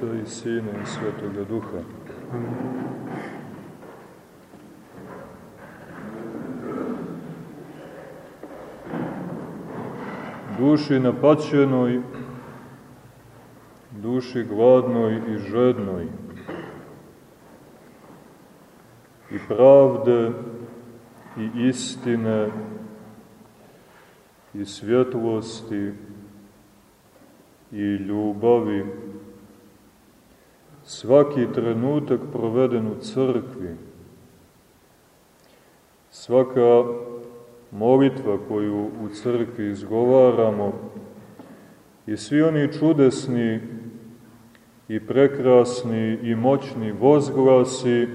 Oca i Sina i Svetoga Duha. Duši napaćenoj, duši gladnoj i žednoj, i pravde i istine i svjetlosti i ljubavi, svaki trenutak proveden u crkvi, svaka molitva koju u crkvi izgovaramo i svi oni čudesni i prekrasni i moćni vozglasi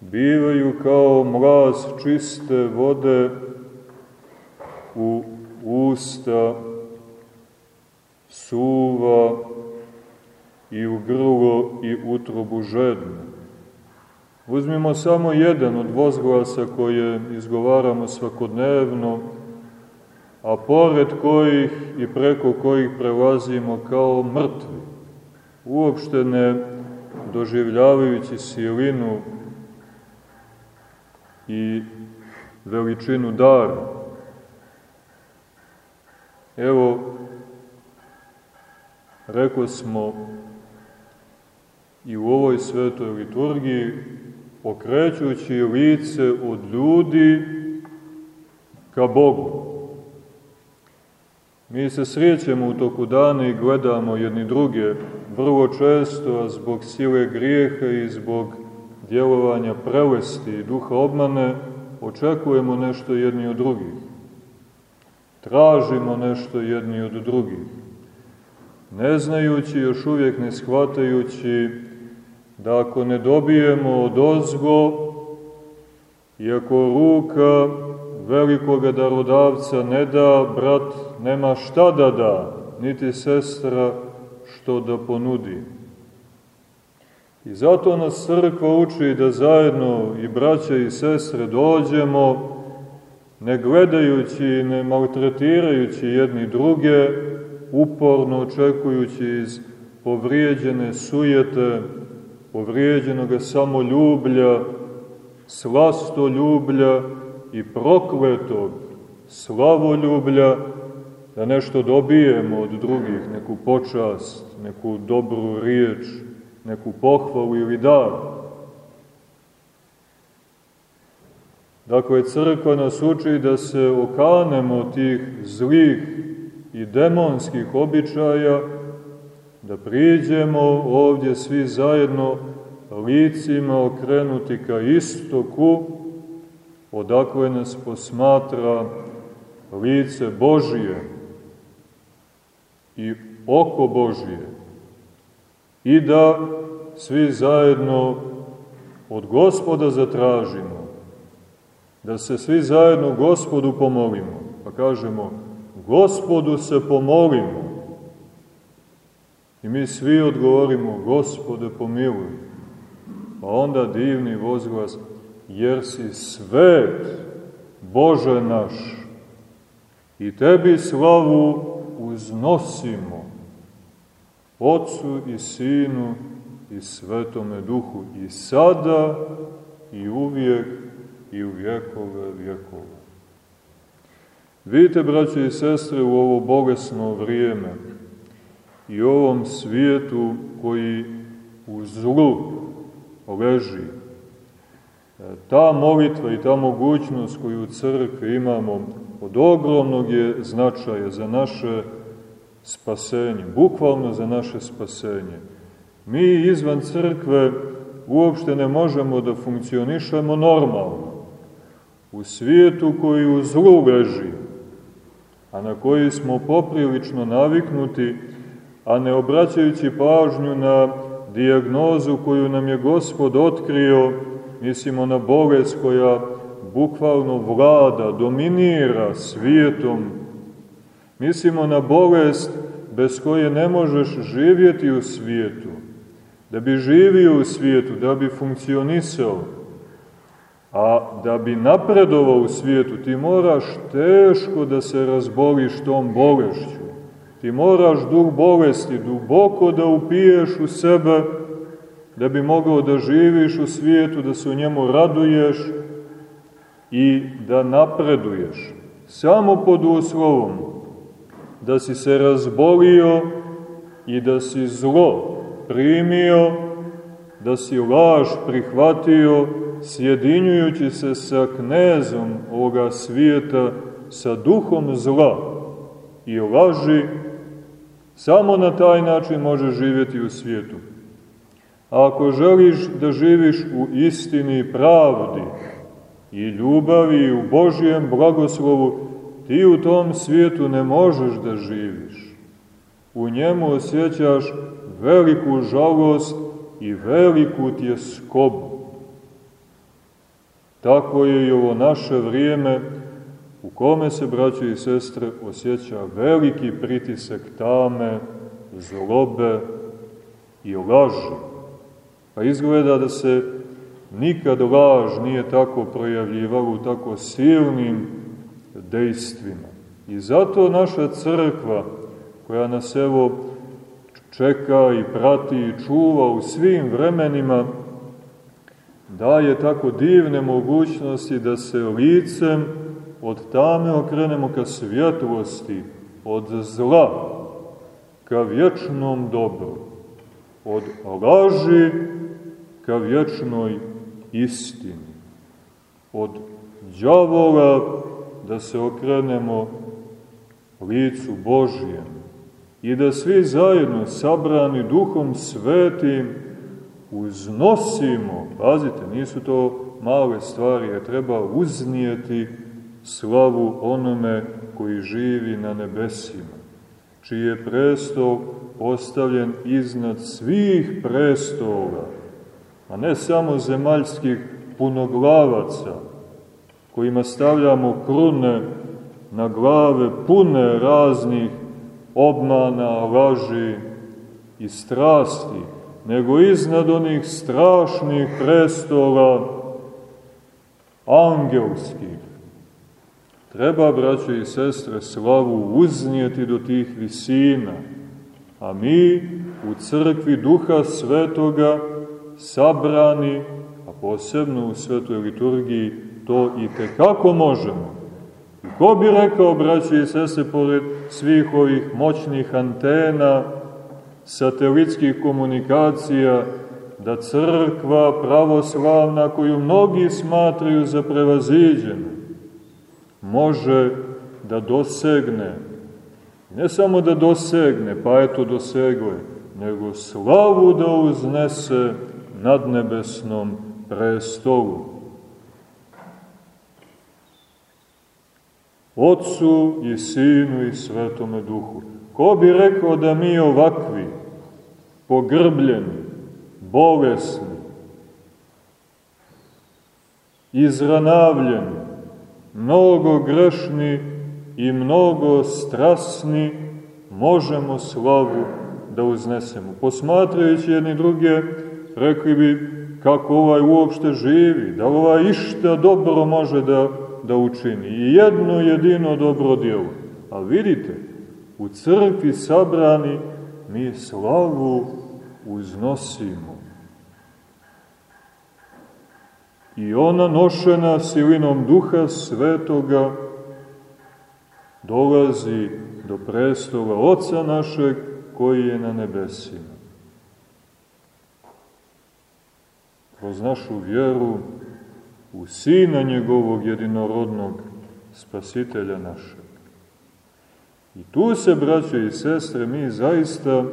bivaju kao mlaz čiste vode u usta suva i utrobu žednu. Uzmimo samo jedan od vozglasa koje izgovaramo svakodnevno, a pored kojih i preko kojih prelazimo kao mrtvi, uopšte ne doživljavajući silinu i veličinu dara. Evo, reko smo i u ovoj svetoj liturgiji, okrećući lice od ljudi ka Bogu. Mi se srećemo u toku dana i gledamo jedni druge, vrlo često, a zbog sile grijeha i zbog djelovanja prelesti i duha obmane, očekujemo nešto jedni od drugih. Tražimo nešto jedni od drugih. Ne znajući, još uvijek ne shvatajući, da ako ne dobijemo od ozgo, iako ruka velikoga darodavca ne da, brat nema šta da da, niti sestra što da ponudi. I zato nas crkva uči da zajedno i braća i sestre dođemo, ne gledajući i ne maltretirajući jedni druge, uporno očekujući iz povrijeđene sujete, povrijeđenog samoljublja, slastoljublja i prokletog slavoljublja, da nešto dobijemo od drugih, neku počast, neku dobru riječ, neku pohvalu ili dar. Dakle, crkva nas uči da se okanemo tih zlih i demonskih običaja, da priđemo ovdje svi zajedno licima okrenuti ka istoku, odakle nas posmatra lice Božije i oko Božije i da svi zajedno od gospoda zatražimo, da se svi zajedno gospodu pomolimo, pa kažemo gospodu se pomolimo. I mi svi odgovorimo gospode pomiluj. Pa onda divni vozglas, jer si svet, Bože naš, i tebi slavu uznosimo Otcu i Sinu i Svetome Duhu i sada i uvijek i u vjekove vjekova. Vidite, braće i sestre, u ovo bolesno vrijeme i ovom svijetu koji u zlu leži, ta molitva i ta mogućnost koju u crkvi imamo od ogromnog je značaja za naše spasenje, bukvalno za naše spasenje. Mi izvan crkve uopšte ne možemo da funkcionišemo normalno. U svijetu koji u zlu leži, a na koji smo poprilično naviknuti, a ne obraćajući pažnju na dijagnozu koju nam je Gospod otkrio, mislimo na bolest koja bukvalno vlada, dominira svijetom, Mislimo na bolest bez koje ne možeš živjeti u svijetu. Da bi živio u svijetu, da bi funkcionisao, a da bi napredovao u svijetu, ti moraš teško da se razboliš tom bolešću. Ti moraš duh bolesti duboko da upiješ u sebe, da bi mogao da živiš u svijetu, da se u njemu raduješ i da napreduješ. Samo pod uslovom da si se razbolio i da si zlo primio, da si laž prihvatio, sjedinjujući se sa knezom ovoga svijeta, sa duhom zla i laži, samo na taj način možeš živjeti u svijetu. A ako želiš da živiš u istini i pravdi i ljubavi i u Božijem blagoslovu, ti u tom svijetu ne možeš da živiš. U njemu osjećaš veliku žalost i veliku tjeskobu. Tako je i ovo naše vrijeme u kome se, braće i sestre, osjeća veliki pritisak tame, zlobe i laži. Pa izgleda da se nikad laž nije tako projavljivala u tako silnim dejstvima. I zato naša crkva, koja nas evo čeka i prati i čuva u svim vremenima, daje tako divne mogućnosti da se licem od tame okrenemo ka svjetlosti, od zla ka vječnom dobru, od laži ka vječnoj istini, od djavola da se okrenemo licu Božijem i da svi zajedno sabrani duhom svetim uznosimo, pazite, nisu to male stvari, je treba uznijeti slavu onome koji živi na nebesima, čiji je prestol postavljen iznad svih prestola, a ne samo zemaljskih punoglavaca, kojima stavljamo krune na glave pune raznih obmana, laži i strasti, nego iznad onih strašnih prestola angelskih. Treba, braćo i sestre, slavu uznijeti do tih visina, a mi u crkvi Duha Svetoga sabrani, a posebno u Svetoj liturgiji, to i tekako možemo. I ko bi rekao, braći i sese, pored svih ovih moćnih antena, satelitskih komunikacija, da crkva pravoslavna, koju mnogi smatraju za prevaziđenu, može da dosegne, ne samo da dosegne, pa eto dosegle, nego slavu da uznese nad nebesnom prestolu. Otcu i Sinu i Svetome Duhu. Ko bi rekao da mi ovakvi, pogrbljeni, bolesni, izranavljeni, mnogo grešni i mnogo strasni, možemo slavu da uznesemo. Posmatrajući jedni druge, rekli bi kako ovaj uopšte živi, da ovaj išta dobro može da, da učini. I jedno jedino dobro djelo. A vidite, u crkvi sabrani mi slavu uznosimo. I ona nošena silinom duha svetoga dolazi do prestola Oca našeg koji je na nebesima. Kroz našu vjeru u Sina njegovog jedinorodnog spasitelja našeg. I tu se, braćo i sestre, mi zaista,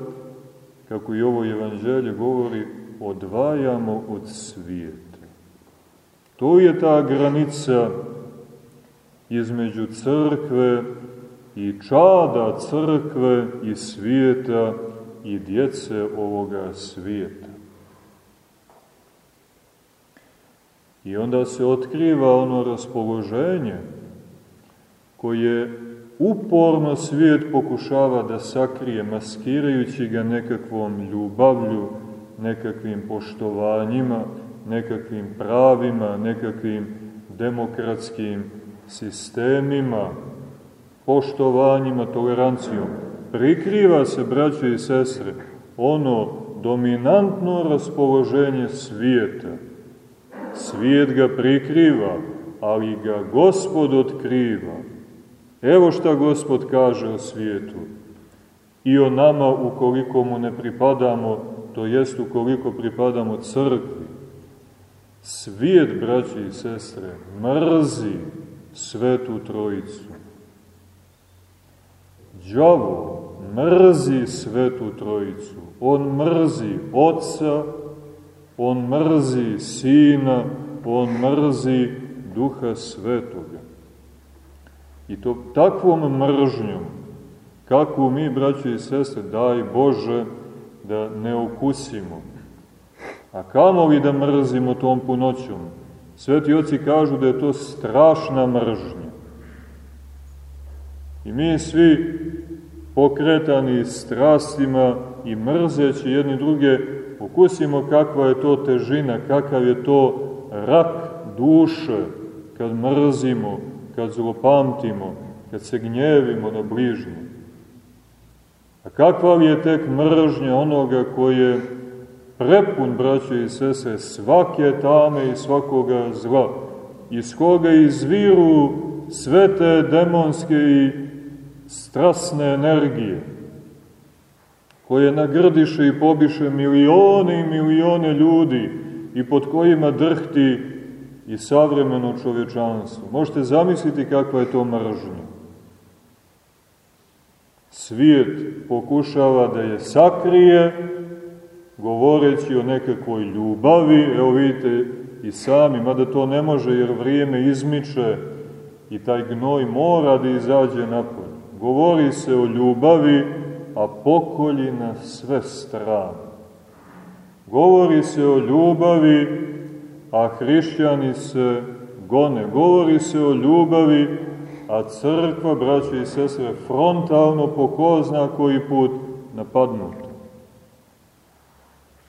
kako i ovo evanđelje govori, odvajamo od svijeta. To je ta granica između crkve i čada crkve i svijeta i djece ovoga svijeta. I onda se otkriva ono raspoloženje koje uporno svijet pokušava da sakrije, maskirajući ga nekakvom ljubavlju, nekakvim poštovanjima, nekakvim pravima, nekakvim demokratskim sistemima, poštovanjima, tolerancijom. prikriva se, braće i sestre, ono dominantno raspoloženje svijeta. Svijet ga prikriva, ali ga Gospod otkriva. Evo šta Gospod kaže o svijetu. I o nama ukoliko mu ne pripadamo, to jest ukoliko pripadamo crkvi. Svijet, braći i sestre, mrzi svetu trojicu. Đavo mrzi svetu trojicu. On mrzi oca, on mrzi sina, on mrzi duha svetoga. I to takvom mržnjom, kakvu mi, braći i sestre, daj Bože, da ne okusimo. A kamo li da mrzimo tom punoćom? Sveti oci kažu da je to strašna mržnja. I mi svi pokretani strastima i mrzeći jedni druge, pokusimo kakva je to težina, kakav je to rak duše kad mrzimo, kad zlopamtimo, kad se gnjevimo na bližnje. A kakva li je tek mržnja onoga koji je prepun, braće i sese, svake tame i svakoga zla, iz koga izviru sve te demonske i strasne energije, koje nagrdiše i pobiše milione i milione ljudi i pod kojima drhti i savremeno čovječanstvo. Možete zamisliti kakva je to mržnja. Svijet pokušava da je sakrije, govoreći o nekakvoj ljubavi, evo vidite i sami, mada to ne može jer vrijeme izmiče i taj gnoj mora da izađe napolje. Govori se o ljubavi, a pokolji na sve strane. Govori se o ljubavi, a hrišćani se gone. Govori se o ljubavi, a crkva, braće i sestre, frontalno po ko zna koji put napadnuta.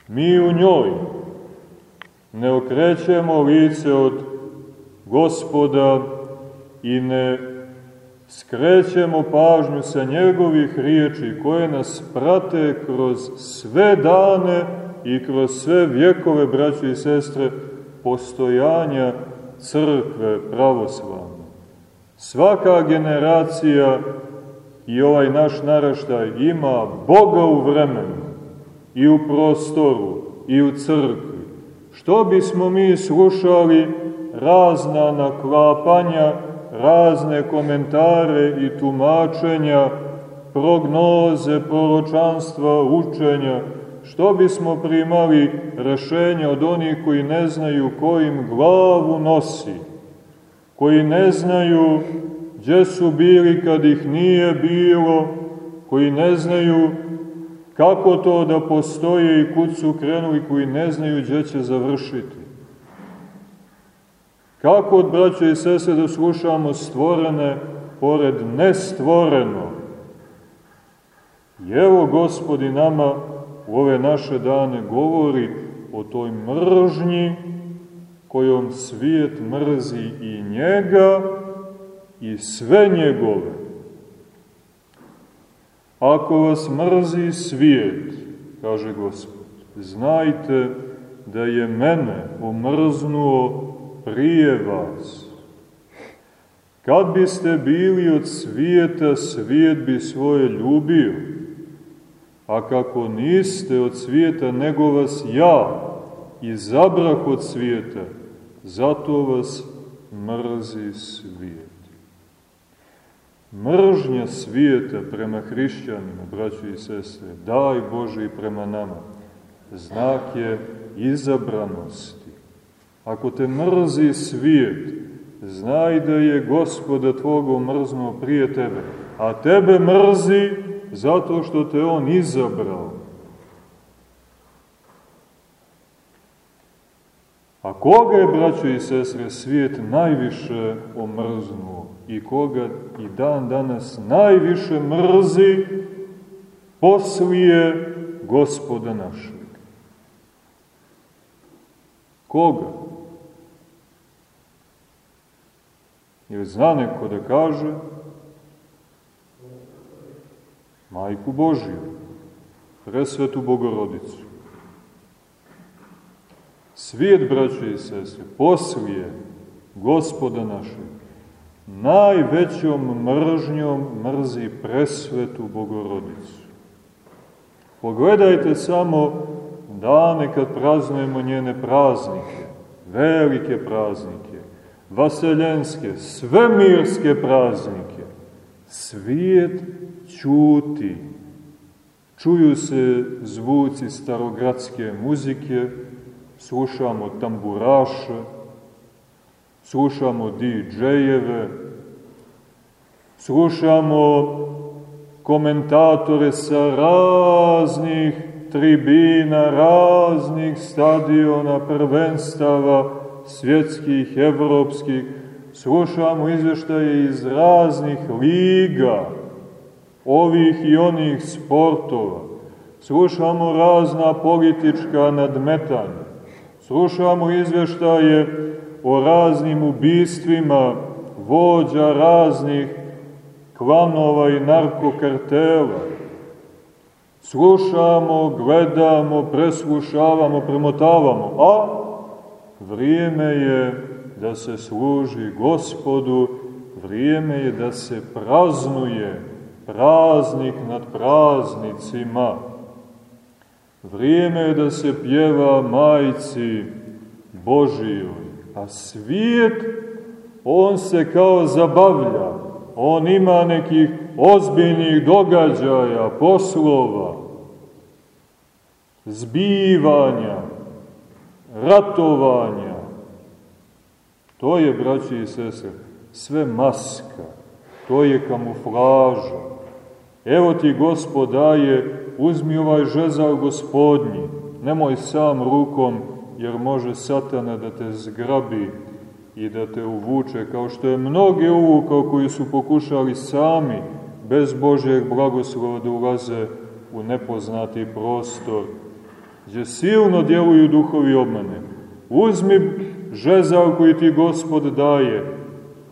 Mi u njoj ne okrećemo lice od gospoda i ne skrećemo pažnju sa njegovih riječi koje nas prate kroz sve dane i kroz sve vjekove, braće i sestre, postojanja crkve pravoslavne. Svaka generacija i ovaj naš naraštaj ima Boga u vremenu i u prostoru i u crkvi. Što bismo mi slušali razna naklapanja, razne komentare i tumačenja, prognoze, proročanstva, učenja, što bismo primali rešenja od onih koji ne znaju kojim glavu nosi, koji ne znaju gdje su bili kad ih nije bilo, koji ne znaju kako to da postoje i kud su krenuli, koji ne znaju gdje će završiti. Kako od braća i sese da slušamo stvorene pored nestvoreno? I evo gospodi nama u ove naše dane govori o toj mržnji kojom svijet mrzi i njega i sve njegove. Ako vas mrzi svijet, kaže Gospod, znajte da je mene omrznuo prije vas. Kad biste bili od svijeta, svijet bi svoje ljubio, a kako niste od svijeta, nego vas ja izabrah od svijeta, zato vas mrzi svijet. Mržnja svijeta prema hrišćanima, braćo i sestre, daj Bože i prema nama, znak je izabranosti. Ako te mrzi svijet, znaj da je gospoda tvoga mrznuo prije tebe, a tebe mrzi zato što te on izabrao. A koga je, braćo i sestre, svijet najviše omrznuo i koga i dan danas najviše mrzi poslije gospoda našeg? Koga? Ili zna neko da kaže Majku Božju, presvetu Bogorodicu. Svijet, braće i sestre, poslije gospoda našeg, najvećom mržnjom mrzi presvetu Bogorodicu. Pogledajte samo dane kad praznujemo njene praznike, velike praznike, vaseljenske, svemirske praznike. Svijet čuti. Čuju se zvuci starogradske muzike, slušamo tamburaše, slušamo DJ-eve, slušamo komentatore sa raznih tribina, raznih stadiona, prvenstava, svjetskih, evropskih, slušamo izveštaje iz raznih liga, ovih i onih sportova, slušamo razna politička nadmetanja, slušamo izveštaje o raznim ubistvima vođa raznih klanova i narkokartela. Slušamo, gledamo, preslušavamo, premotavamo, a vrijeme je da se služi gospodu, vrijeme je da se praznuje praznik nad praznicima. Vrijeme je da se pjeva majci Božijoj, a svijet, on se kao zabavlja, on ima nekih ozbiljnih događaja, poslova, zbivanja, ratovanja. To je, braći i sese, sve maska, to je kamuflaža. Evo ti gospod daje, uzmi ovaj žezal gospodnji, nemoj sam rukom, jer može satana da te zgrabi i da te uvuče, kao što je mnoge uvukao koji su pokušali sami, bez Božjeg blagoslova da ulaze u nepoznati prostor, gdje silno djeluju duhovi obmane. Uzmi žezal koji ti gospod daje,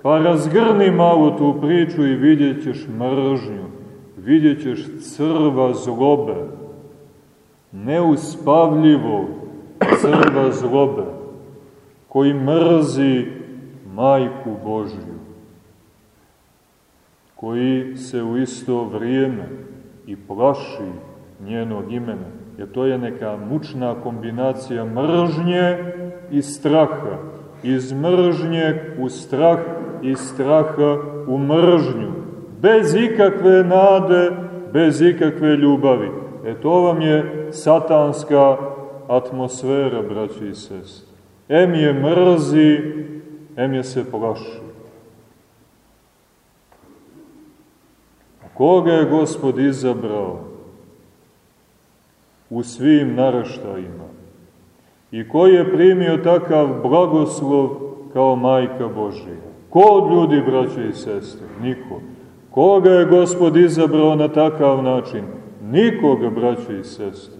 pa razgrni malo tu priču i vidjet ćeš mržnju, vidjet ćeš crva zlobe, neuspavljivo crva zlobe, koji mrzi majku Božju, koji se u isto vrijeme i plaši njenog imena, jer to je neka mučna kombinacija mržnje i straha, iz mržnje u strah, iz straha u mržnju, bez ikakve nade, bez ikakve ljubavi. E to vam je satanska atmosfera, braći i sestri. Em je mrzi, em je se plaši. A koga je Gospod izabrao u svim naraštajima i koji je primio takav blagoslov kao majka Božija? Ko od ljudi, braće i sestre? Niko. Koga je Gospod izabrao na takav način? Nikoga, braće i sestre.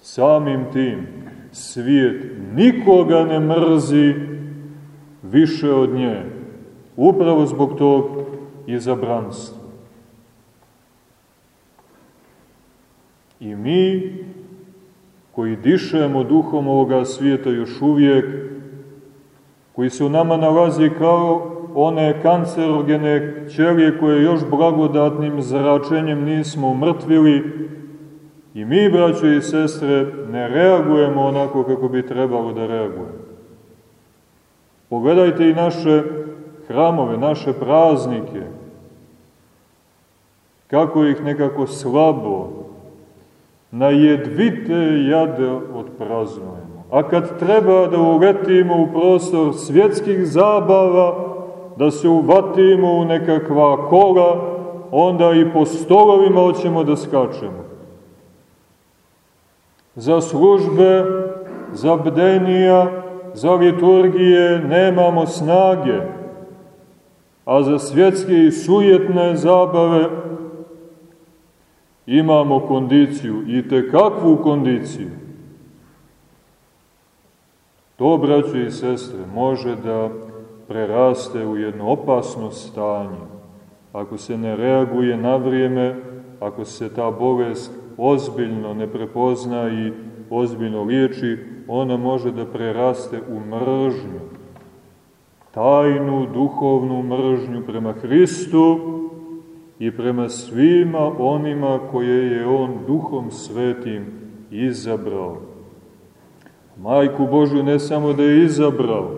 Samim tim svijet nikoga ne mrzi više od nje, upravo zbog tog izabranstva. I mi, koji dišemo duhom ovoga svijeta još uvijek, koji se u nama nalazi kao one kancerogene ćelije koje još blagodatnim zračenjem nismo umrtvili, i mi, braćo i sestre, ne reagujemo onako kako bi trebalo da reagujemo. Pogledajte i naše hramove, naše praznike, kako ih nekako slabo, na jedvite jade odpraznujemo. A kad treba da uletimo u prostor svjetskih zabava, da se uvatimo u nekakva kola, onda i po stolovima hoćemo da skačemo. Za službe, za bdenija, za liturgije nemamo snage, a za svjetske i sujetne zabave imamo kondiciju, i te kakvu kondiciju. To, braćo i sestre, može da preraste u jedno opasno stanje, ako se ne reaguje na vrijeme ako se ta bolest ozbiljno ne prepozna i ozbiljno liječi, ona može da preraste u mržnju. Tajnu duhovnu mržnju prema Hristu i prema svima onima koje je On duhom svetim izabrao. Majku Božu ne samo da je izabrao,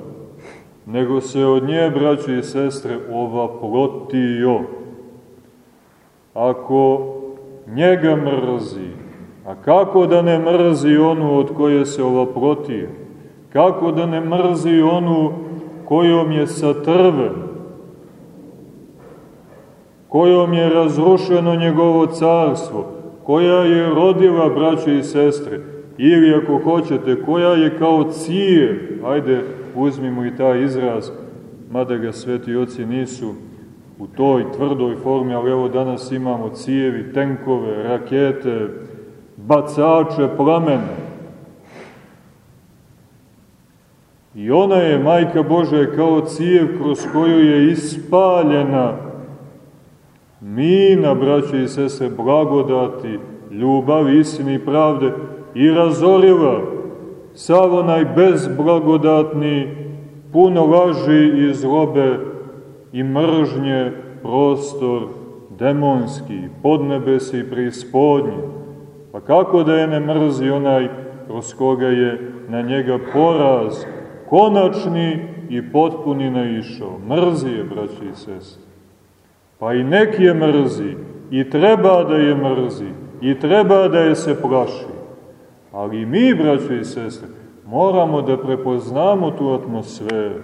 nego se od nje, braći i sestre, ovaplotio. Ako njega mrzi, a kako da ne mrzi onu od koje se ovaplotio? Kako da ne mrzi onu kojom je satrven? Kojom je razrušeno njegovo carstvo? Koja je rodila, braće i sestre? Ili, ako hoćete, koja je kao cijev? Ajde, uzmimo i taj izraz, mada ga sveti oci nisu u toj tvrdoj formi, ali evo danas imamo cijevi, tenkove, rakete, bacače plamene. I ona je, Majka Božja, kao cijev kroz koju je ispaljena mina, braće i sese, blagodati, ljubav, istini i pravde i razorila sav onaj bezblagodatni, puno laži i zlobe i mržnje prostor demonski, podnebesi i prispodnji. Pa kako da je ne mrzi onaj kroz koga je na njega poraz, konačni i potpuni naišao. Mrzi je, braći i sestri. Pa i neki je mrzi, i treba da je mrzi, i treba da je se plaši. Ali mi, braći i sestre, moramo da prepoznamo tu atmosferu.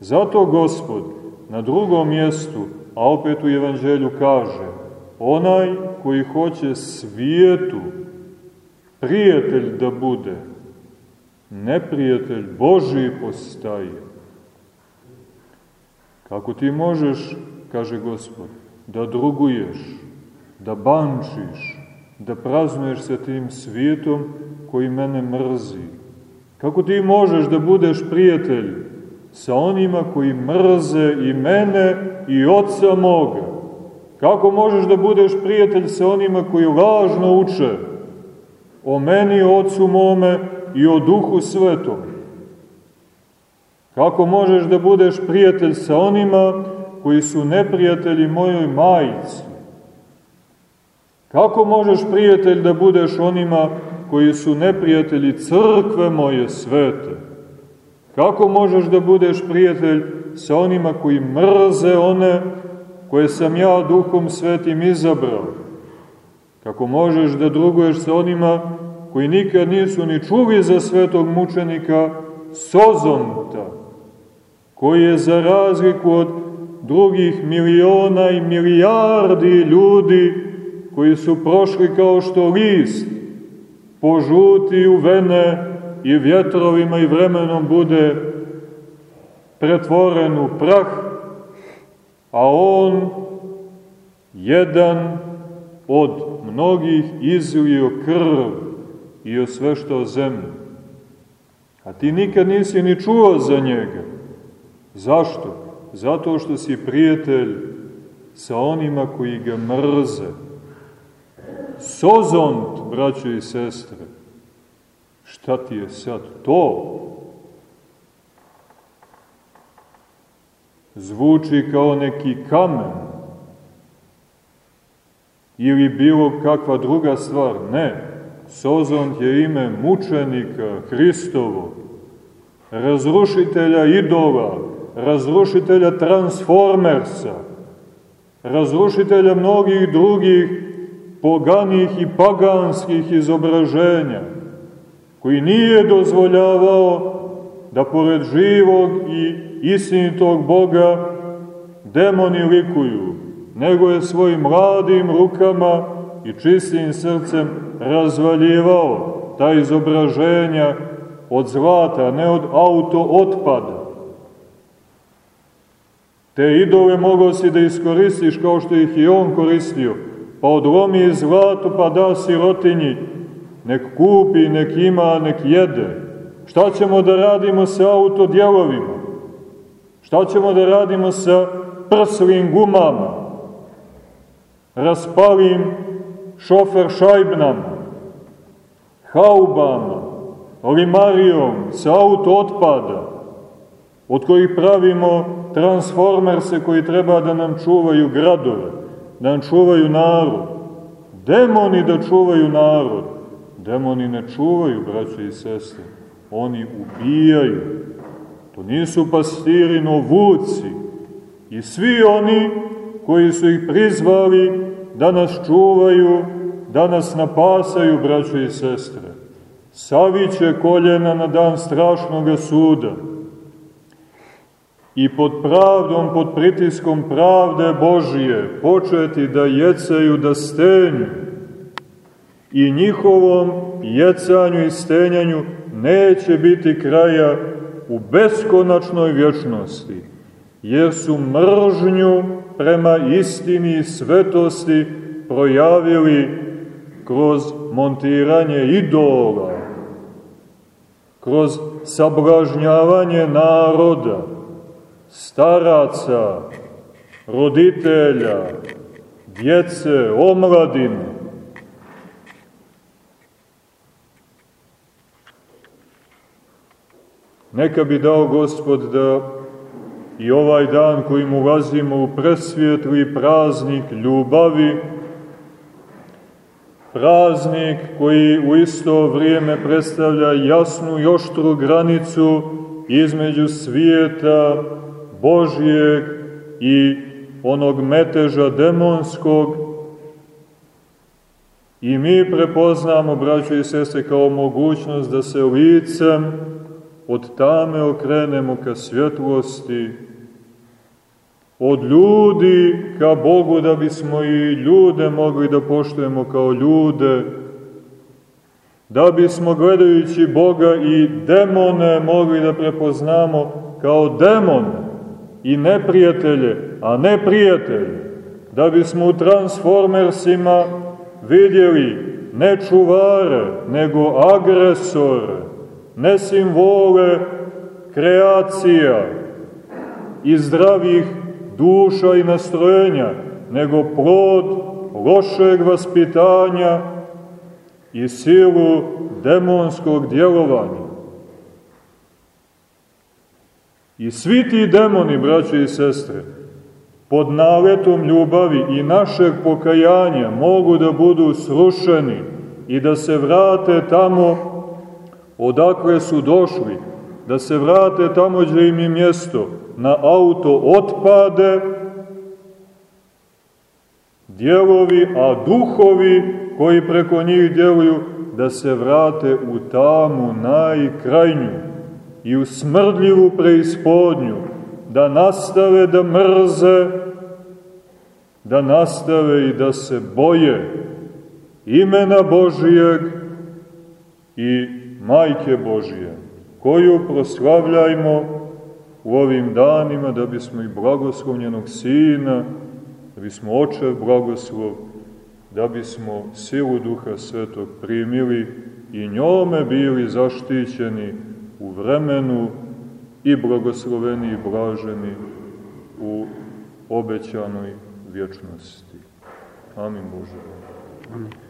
Zato Gospod na drugom mjestu, a opet u Evanđelju kaže, onaj koji hoće svijetu prijatelj da bude, neprijatelj Boži postaje. Kako ti možeš, kaže Gospod, da druguješ, da bančiš, da praznuješ se tim svijetom koji mene mrzi? Kako ti možeš da budeš prijatelj sa onima koji mrze i mene i oca moga? Kako možeš da budeš prijatelj sa onima koji lažno uče o meni, ocu mome i o duhu svetom? Kako možeš da budeš prijatelj sa onima koji su neprijatelji mojoj majici? Kako možeš prijatelj da budeš onima koji su neprijatelji crkve moje svete? Kako možeš da budeš prijatelj sa onima koji mrze one koje sam ja duhom svetim izabrao? Kako možeš da druguješ sa onima koji nikad nisu ni čuli za svetog mučenika Sozonta, koji je za razliku od drugih miliona i milijardi ljudi koji su prošli kao što list, požuti u vene i vjetrovima i vremenom bude pretvoren u prah, a on, jedan od mnogih, izlio krv i osveštao zemlju. A ti nikad nisi ni čuo za njega. Zašto? Zato što si prijatelj sa onima koji ga mrze. Sozont, braćo i sestre, šta ti je sad to? Zvuči kao neki kamen ili bilo kakva druga stvar. Ne, Sozont je ime mučenika Hristovo, razrušitelja idola, razrušitelja transformersa, razrušitelja mnogih drugih poganih i paganskih izobraženja, koji nije dozvoljavao da pored živog i istinitog Boga demoni likuju, nego je svojim mladim rukama i čistim srcem razvaljivao ta izobraženja od zlata, ne od auto otpada. Te idole mogao si da iskoristiš kao što ih i on koristio, pa odlomi zlato pa da sirotinji, nek kupi, nek ima, nek jede. Šta ćemo da radimo sa autodjelovima? Šta ćemo da radimo sa prslim gumama? Raspalim šofer šajbnama, haubama, limarijom, sa auto otpada, od kojih pravimo transformerse koji treba da nam čuvaju gradove, da nam čuvaju narod. Demoni da čuvaju narod. Demoni ne čuvaju, braće i sestre. Oni ubijaju. To nisu pastiri, no vuci. I svi oni koji su ih prizvali da nas čuvaju, da nas napasaju, braćo i sestre. Saviće koljena na dan strašnog suda i pod pravdom, pod pritiskom pravde Božije početi da jecaju, da stenju i njihovom jecanju i stenjanju neće biti kraja u beskonačnoj vječnosti, jer su mržnju prema istini i svetosti projavili kroz montiranje idola, kroz sablažnjavanje naroda, staraca, roditelja, djece, omladine. Neka bi dao Gospod da i ovaj dan kojim ulazimo u presvjetli praznik ljubavi, praznik koji u isto vrijeme predstavlja jasnu i oštru granicu između svijeta Božijeg i onog meteža demonskog. I mi prepoznamo, braćo i sese, kao mogućnost da se licem od tame okrenemo ka svjetlosti, od ljudi ka Bogu da bismo i ljude mogli da poštujemo kao ljude, da bismo gledajući Boga i demone mogli da prepoznamo kao demone i neprijatelje, a ne prijatelje, da bismo u transformersima vidjeli ne čuvare, nego agresore, ne simbole kreacija i zdravih duša i nastrojenja, nego plod lošeg vaspitanja i silu demonskog djelovanja. I svi ti demoni, braće i sestre, pod naletom ljubavi i našeg pokajanja mogu da budu srušeni i da se vrate tamo odakle su došli, da se vrate tamo gdje im je mjesto, na auto otpade, djelovi, a duhovi koji preko njih djeluju, da se vrate u tamu najkrajnju i u smrdljivu preispodnju, da nastave da mrze, da nastave i da se boje imena Božijeg i Majke Božije, koju proslavljajmo u ovim danima da bismo i blagoslovljenog Sina, da bismo očev blagoslov, da bismo silu Duha Svetog primili i njome bili zaštićeni u vremenu i blagosloveni i blaženi u obećanoj vječnosti. Amin Bože. Amin.